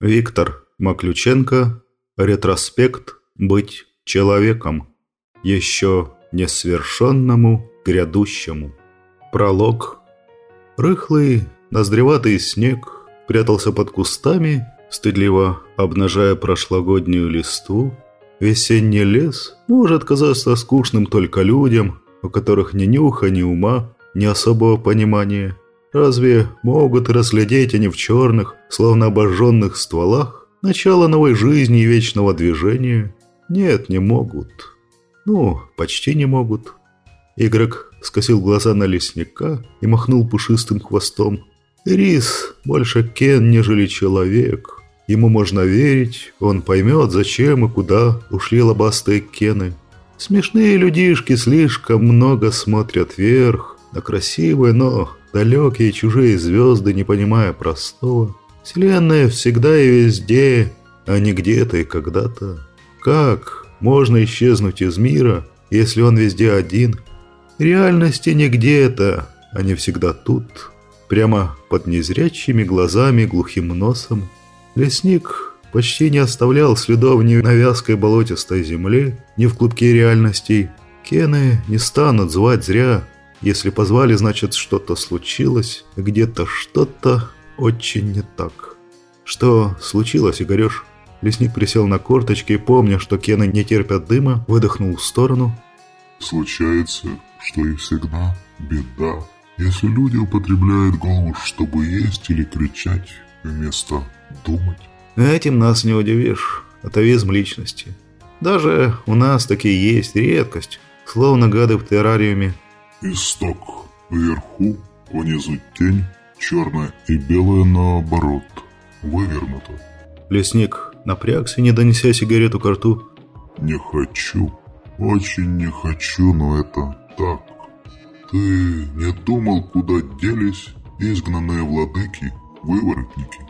Виктор Маключенко. Ретроспект «Быть человеком». Еще несовершенному грядущему. Пролог. Рыхлый, ноздреватый снег прятался под кустами, стыдливо обнажая прошлогоднюю листву. Весенний лес может казаться скучным только людям, у которых ни нюха, ни ума, ни особого понимания. Разве могут разглядеть они в черных, словно обожженных стволах, начало новой жизни и вечного движения? Нет, не могут. Ну, почти не могут. Игрок скосил глаза на лесника и махнул пушистым хвостом. Рис больше Кен, нежели человек. Ему можно верить, он поймет, зачем и куда ушли лобастые Кены. Смешные людишки слишком много смотрят вверх, на красивые, но далекие чужие звезды, не понимая простого. Вселенная всегда и везде, а не где-то и когда-то. Как можно исчезнуть из мира, если он везде один? Реальности не где-то, а не всегда тут. Прямо под незрячими глазами, глухим носом. Лесник почти не оставлял следов ни на вязкой болотистой земле, ни в клубке реальностей. Кены не станут звать зря, если позвали, значит, что-то случилось, где-то что-то очень не так. Что случилось, Игореш? Лесник присел на корточки и, помня, что кены не терпят дыма, выдохнул в сторону. Случается, что и всегда беда, если люди употребляют голос, чтобы есть или кричать, вместо думать. Этим нас не удивишь. Атовизм личности. Даже у нас такие есть редкость, словно гады в террариуме Исток вверху, внизу тень, черная и белая наоборот, вывернута. Лесник напрягся, не донеся сигарету к рту. Не хочу, очень не хочу, но это так. Ты не думал, куда делись изгнанные владыки, выворотники?